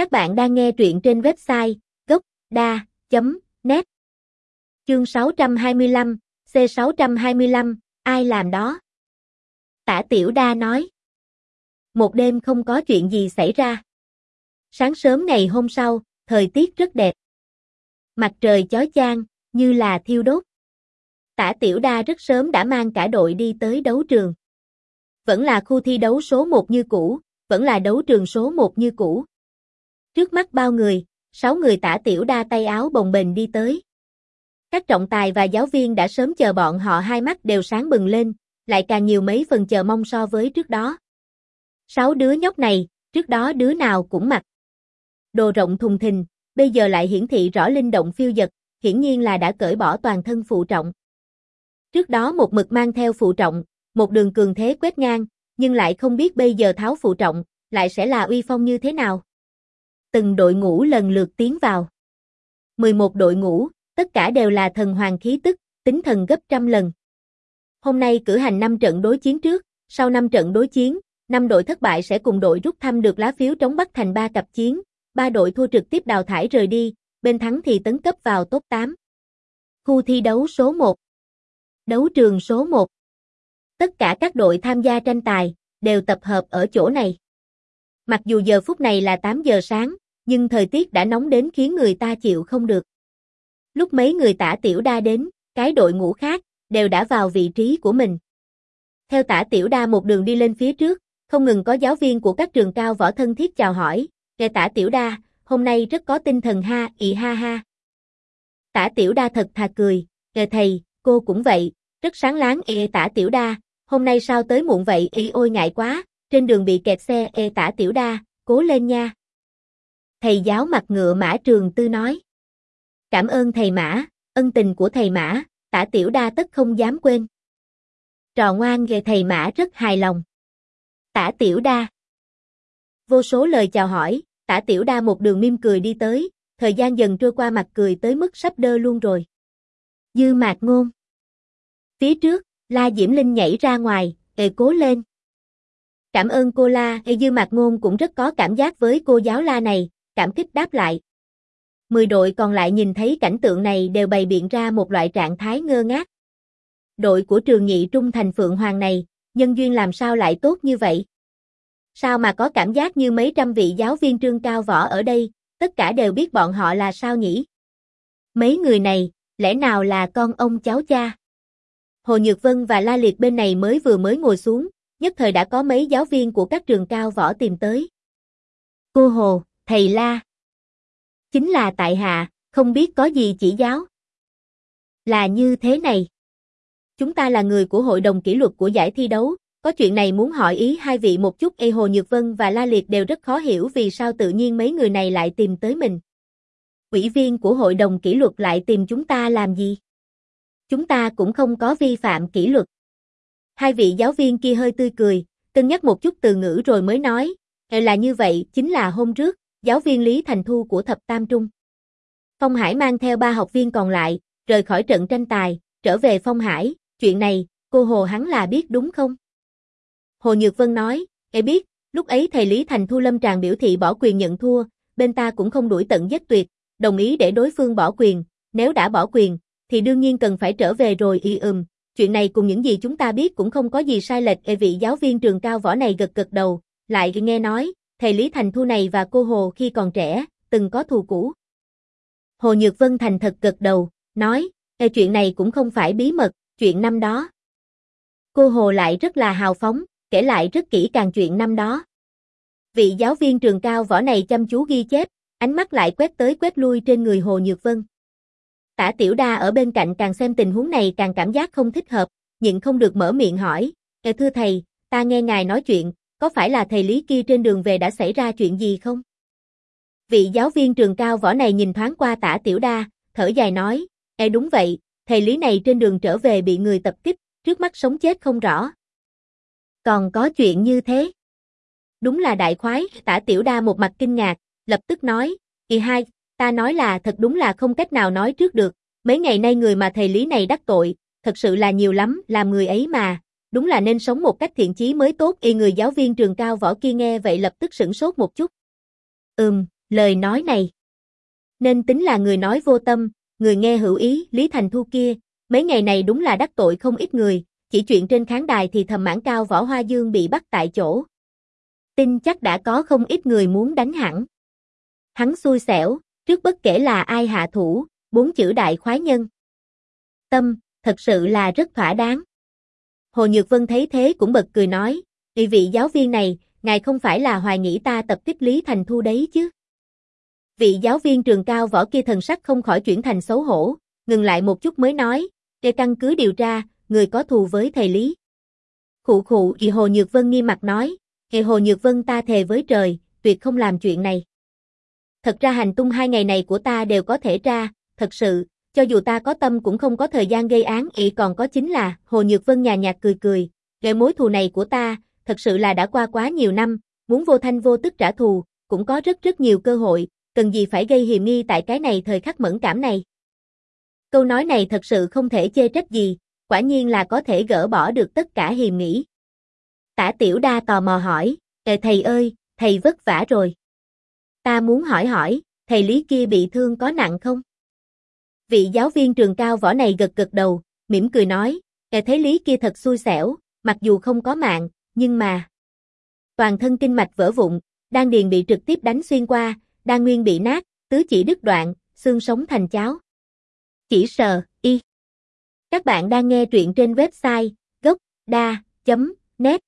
Các bạn đang nghe truyện trên website gốc.da.net Chương 625, C625, ai làm đó? Tả Tiểu Đa nói. Một đêm không có chuyện gì xảy ra. Sáng sớm ngày hôm sau, thời tiết rất đẹp. Mặt trời chói chang, như là thiêu đốt. Tả Tiểu Đa rất sớm đã mang cả đội đi tới đấu trường. Vẫn là khu thi đấu số 1 như cũ, vẫn là đấu trường số 1 như cũ. Trước mắt bao người, sáu người tả tiểu đa tay áo bồng bềnh đi tới. Các trọng tài và giáo viên đã sớm chờ bọn họ hai mắt đều sáng bừng lên, lại càng nhiều mấy phần chờ mong so với trước đó. Sáu đứa nhóc này, trước đó đứa nào cũng mặc. Đồ rộng thùng thình, bây giờ lại hiển thị rõ linh động phiêu dật, hiển nhiên là đã cởi bỏ toàn thân phụ trọng. Trước đó một mực mang theo phụ trọng, một đường cường thế quét ngang, nhưng lại không biết bây giờ tháo phụ trọng, lại sẽ là uy phong như thế nào từng đội ngũ lần lượt tiến vào. 11 đội ngũ, tất cả đều là thần hoàng khí tức, tính thần gấp trăm lần. Hôm nay cử hành 5 trận đối chiến trước, sau 5 trận đối chiến, 5 đội thất bại sẽ cùng đội rút thăm được lá phiếu trống bắt thành 3 cặp chiến, 3 đội thua trực tiếp đào thải rời đi, bên thắng thì tấn cấp vào top 8. Khu thi đấu số 1 Đấu trường số 1 Tất cả các đội tham gia tranh tài, đều tập hợp ở chỗ này. Mặc dù giờ phút này là 8 giờ sáng, nhưng thời tiết đã nóng đến khiến người ta chịu không được. Lúc mấy người tả tiểu đa đến, cái đội ngũ khác, đều đã vào vị trí của mình. Theo tả tiểu đa một đường đi lên phía trước, không ngừng có giáo viên của các trường cao võ thân thiết chào hỏi, nghe tả tiểu đa, hôm nay rất có tinh thần ha, ị ha ha. Tả tiểu đa thật thà cười, nghe thầy, cô cũng vậy, rất sáng láng ê tả tiểu đa, hôm nay sao tới muộn vậy ê ôi ngại quá, trên đường bị kẹt xe ê tả tiểu đa, cố lên nha. Thầy giáo mặt ngựa mã trường tư nói. Cảm ơn thầy mã, ân tình của thầy mã, tả tiểu đa tất không dám quên. Trò ngoan ghề thầy mã rất hài lòng. Tả tiểu đa. Vô số lời chào hỏi, tả tiểu đa một đường mỉm cười đi tới, thời gian dần trôi qua mặt cười tới mức sắp đơ luôn rồi. Dư mạc ngôn. Phía trước, La Diễm Linh nhảy ra ngoài, ề cố lên. Cảm ơn cô La, ê Dư Mạc Ngôn cũng rất có cảm giác với cô giáo La này, cảm kích đáp lại. Mười đội còn lại nhìn thấy cảnh tượng này đều bày biện ra một loại trạng thái ngơ ngác. Đội của trường nhị trung thành Phượng Hoàng này, nhân duyên làm sao lại tốt như vậy? Sao mà có cảm giác như mấy trăm vị giáo viên trương cao võ ở đây, tất cả đều biết bọn họ là sao nhỉ? Mấy người này, lẽ nào là con ông cháu cha? Hồ Nhược Vân và La Liệt bên này mới vừa mới ngồi xuống, nhất thời đã có mấy giáo viên của các trường cao võ tìm tới. Cô Hồ, thầy La. Chính là tại hạ, không biết có gì chỉ giáo. Là như thế này. Chúng ta là người của hội đồng kỷ luật của giải thi đấu, có chuyện này muốn hỏi ý hai vị một chút Ê Hồ Nhược Vân và La Liệt đều rất khó hiểu vì sao tự nhiên mấy người này lại tìm tới mình. Ủy viên của hội đồng kỷ luật lại tìm chúng ta làm gì? Chúng ta cũng không có vi phạm kỷ luật. Hai vị giáo viên kia hơi tươi cười, cân nhắc một chút từ ngữ rồi mới nói, là như vậy, chính là hôm trước, giáo viên Lý Thành Thu của Thập Tam Trung. Phong Hải mang theo ba học viên còn lại, rời khỏi trận tranh tài, trở về Phong Hải, chuyện này, cô Hồ hắn là biết đúng không? Hồ Nhược Vân nói, e biết, lúc ấy thầy Lý Thành Thu lâm tràng biểu thị bỏ quyền nhận thua, bên ta cũng không đuổi tận giết tuyệt, đồng ý để đối phương bỏ quyền, nếu đã bỏ quyền, thì đương nhiên cần phải trở về rồi y ừm, chuyện này cùng những gì chúng ta biết cũng không có gì sai lệch e vị giáo viên trường cao võ này gật gật đầu, lại nghe nói, thầy Lý Thành Thu này và cô Hồ khi còn trẻ, từng có thù cũ. Hồ Nhược Vân thành thật gật đầu, nói, e chuyện này cũng không phải bí mật, chuyện năm đó. Cô Hồ lại rất là hào phóng, kể lại rất kỹ càng chuyện năm đó. Vị giáo viên trường cao võ này chăm chú ghi chép, ánh mắt lại quét tới quét lui trên người Hồ Nhược Vân. Tả Tiểu Đa ở bên cạnh càng xem tình huống này càng cảm giác không thích hợp, nhưng không được mở miệng hỏi, e thưa thầy, ta nghe ngài nói chuyện, có phải là thầy Lý kia trên đường về đã xảy ra chuyện gì không? Vị giáo viên trường cao võ này nhìn thoáng qua tả tiểu đa, thở dài nói, Ê đúng vậy, thầy Lý này trên đường trở về bị người tập kích, trước mắt sống chết không rõ. Còn có chuyện như thế. Đúng là đại khoái, tả tiểu đa một mặt kinh ngạc, lập tức nói, Kỳ hai, ta nói là thật đúng là không cách nào nói trước được, mấy ngày nay người mà thầy Lý này đắc tội, thật sự là nhiều lắm, làm người ấy mà, đúng là nên sống một cách thiện chí mới tốt y người giáo viên trường cao võ kia nghe vậy lập tức sửng sốt một chút. Ừm, lời nói này. Nên tính là người nói vô tâm, người nghe hữu ý, Lý Thành Thu kia, mấy ngày này đúng là đắc tội không ít người, chỉ chuyện trên khán đài thì thầm mãn cao võ hoa dương bị bắt tại chỗ. Tin chắc đã có không ít người muốn đánh hẳn. Hắn xui xẻo, trước bất kể là ai hạ thủ, bốn chữ đại khoái nhân. Tâm, thật sự là rất thỏa đáng. Hồ Nhược Vân thấy thế cũng bật cười nói, vị vị giáo viên này, ngài không phải là hoài nghĩ ta tập tiếp Lý Thành Thu đấy chứ. Vị giáo viên trường cao võ kia thần sắc không khỏi chuyển thành xấu hổ, ngừng lại một chút mới nói, để căn cứ điều tra, người có thù với thầy Lý. Khụ khụ, thì Hồ Nhược Vân nghi mặt nói, Hệ Hồ Nhược Vân ta thề với trời, tuyệt không làm chuyện này. Thật ra hành tung hai ngày này của ta đều có thể tra, thật sự, cho dù ta có tâm cũng không có thời gian gây án ý còn có chính là, Hồ Nhược Vân nhà nhạt cười cười, gây mối thù này của ta, thật sự là đã qua quá nhiều năm, muốn vô thanh vô tức trả thù, cũng có rất rất nhiều cơ hội, cần gì phải gây hiềm nghi tại cái này thời khắc mẫn cảm này. Câu nói này thật sự không thể chê trách gì, quả nhiên là có thể gỡ bỏ được tất cả hiềm nghĩ. Tả tiểu đa tò mò hỏi, Ê thầy ơi, thầy vất vả rồi. Ta muốn hỏi hỏi, thầy Lý kia bị thương có nặng không? Vị giáo viên trường cao võ này gật gật đầu, mỉm cười nói, kẻ thấy Lý kia thật xui xẻo, mặc dù không có mạng, nhưng mà... Toàn thân kinh mạch vỡ vụn, đan điền bị trực tiếp đánh xuyên qua, đan nguyên bị nát, tứ chỉ đứt đoạn, xương sống thành cháo. Chỉ sờ, y. Các bạn đang nghe truyện trên website gocda.net